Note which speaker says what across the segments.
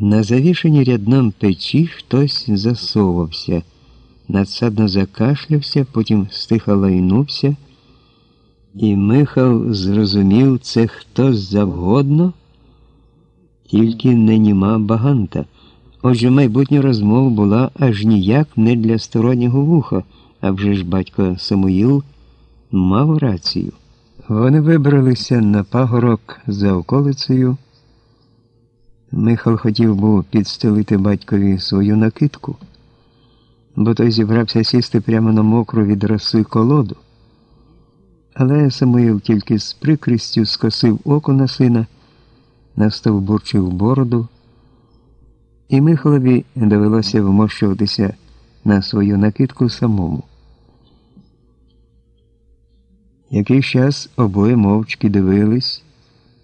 Speaker 1: На завішенні рядном печі хтось засовався, надсадно закашлявся, потім стиха лайнувся, і Михал зрозумів, це хто завгодно, тільки не німа баганта. Отже, майбутня розмова була аж ніяк не для стороннього вуха, а вже ж батько Самуїл мав рацію. Вони вибралися на пагорок за околицею. Михал хотів був підстелити батькові свою накидку, бо той зібрався сісти прямо на мокру від роси колоду. Але Самуїл тільки з прикрістю скосив око на сина, настовбурчив бороду, і Михалові довелося вмощуватися на свою накидку самому. Якийсь час обоє мовчки дивились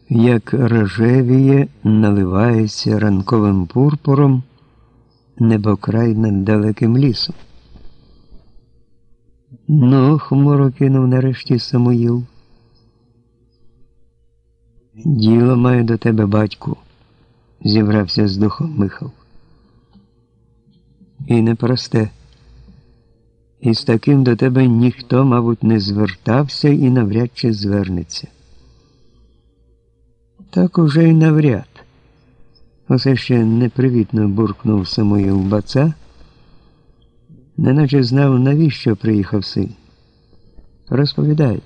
Speaker 1: як рожевіє наливається ранковим пурпуром небокрай над далеким лісом. Ну, хмуро кинув нарешті Самуїл. Діло маю до тебе, батьку, зібрався з духом Михал. І непросте. І з таким до тебе ніхто, мабуть, не звертався і навряд чи звернеться. Так уже й навряд. Усе ще непривітно буркнув Самуїл баца, неначе знав, навіщо приїхав син. Розповідай.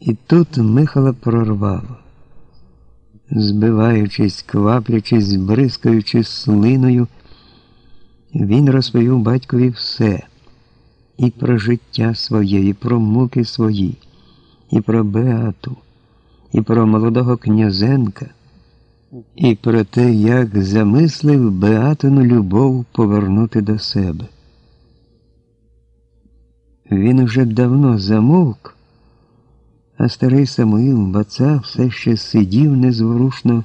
Speaker 1: І тут Михала прорвало, збиваючись, кваплячись, бризкаючись слиною, він розповів батькові все і про життя своє, і про муки свої, і про Беату і про молодого князенка, і про те, як замислив Беатину любов повернути до себе. Він уже давно замовк, а старий Самуїл баца все ще сидів незворушно,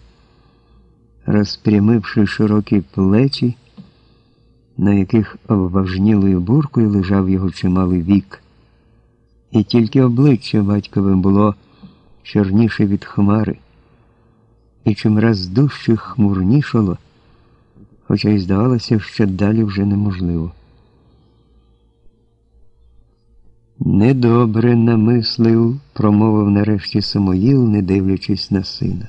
Speaker 1: розпрямивши широкі плечі, на яких обважнілою буркою лежав його чималий вік, і тільки обличчя батьковим було чорніше від хмари, і чимраз дужче хмурнішало, хоча й здавалося, що далі вже неможливо. Недобре намислив, промовив нарешті Самоїл, не дивлячись на сина.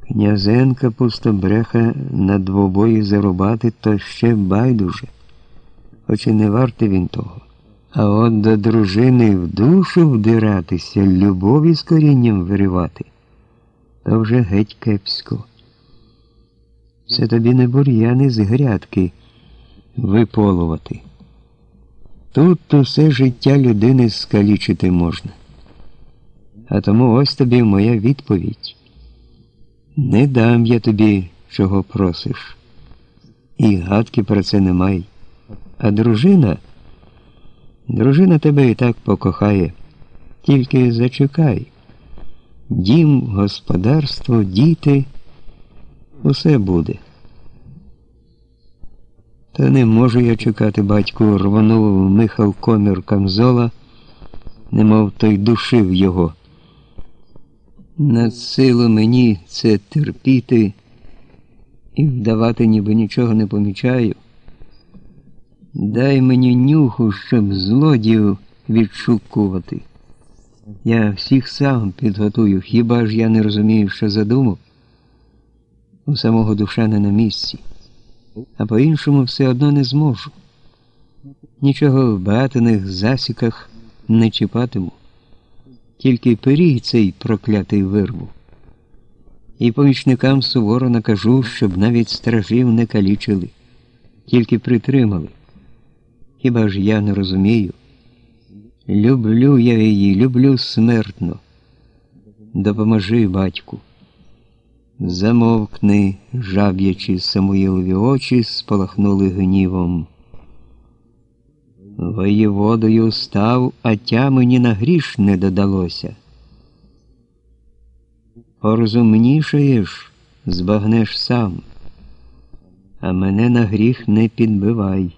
Speaker 1: Князенка пустобреха на двобої зарубати то ще байдуже, хоч і не вартий він того. А от до дружини в душу вдиратися, любові з корінням виривати, то вже геть кепсько. Це тобі не бур'яни з грядки виполувати. Тут усе життя людини скалічити можна. А тому ось тобі моя відповідь. Не дам я тобі, чого просиш. І гадки про це не май. А дружина. Дружина тебе і так покохає, тільки зачекай. Дім, господарство, діти, усе буде. Та не можу я чекати, батьку, рвонув Михал комір Камзола, немов той душив його. На силу мені це терпіти і вдавати, ніби нічого не помічаю. Дай мені нюху, щоб злодію відшукувати. Я всіх сам підготую, хіба ж я не розумію, що задумав? У самого душа не на місці, а по-іншому все одно не зможу. Нічого в багатиних засіках не чіпатиму, тільки пиріг цей проклятий вирву. І помічникам суворо накажу, щоб навіть стражів не калічили, тільки притримали. Хіба ж я не розумію? Люблю я її, люблю смертно. Допоможи, батьку. Замовкни, жаб'ячи Самуїлові очі, спалахнули гнівом. Воєводою став, а тя мені на гріш не додалося. Порозумнішаєш, збагнеш сам, а мене на гріх не підбивай.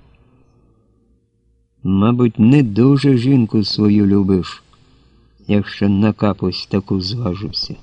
Speaker 1: Мабуть, не дуже жінку свою любиш, якщо на капусь таку зважився.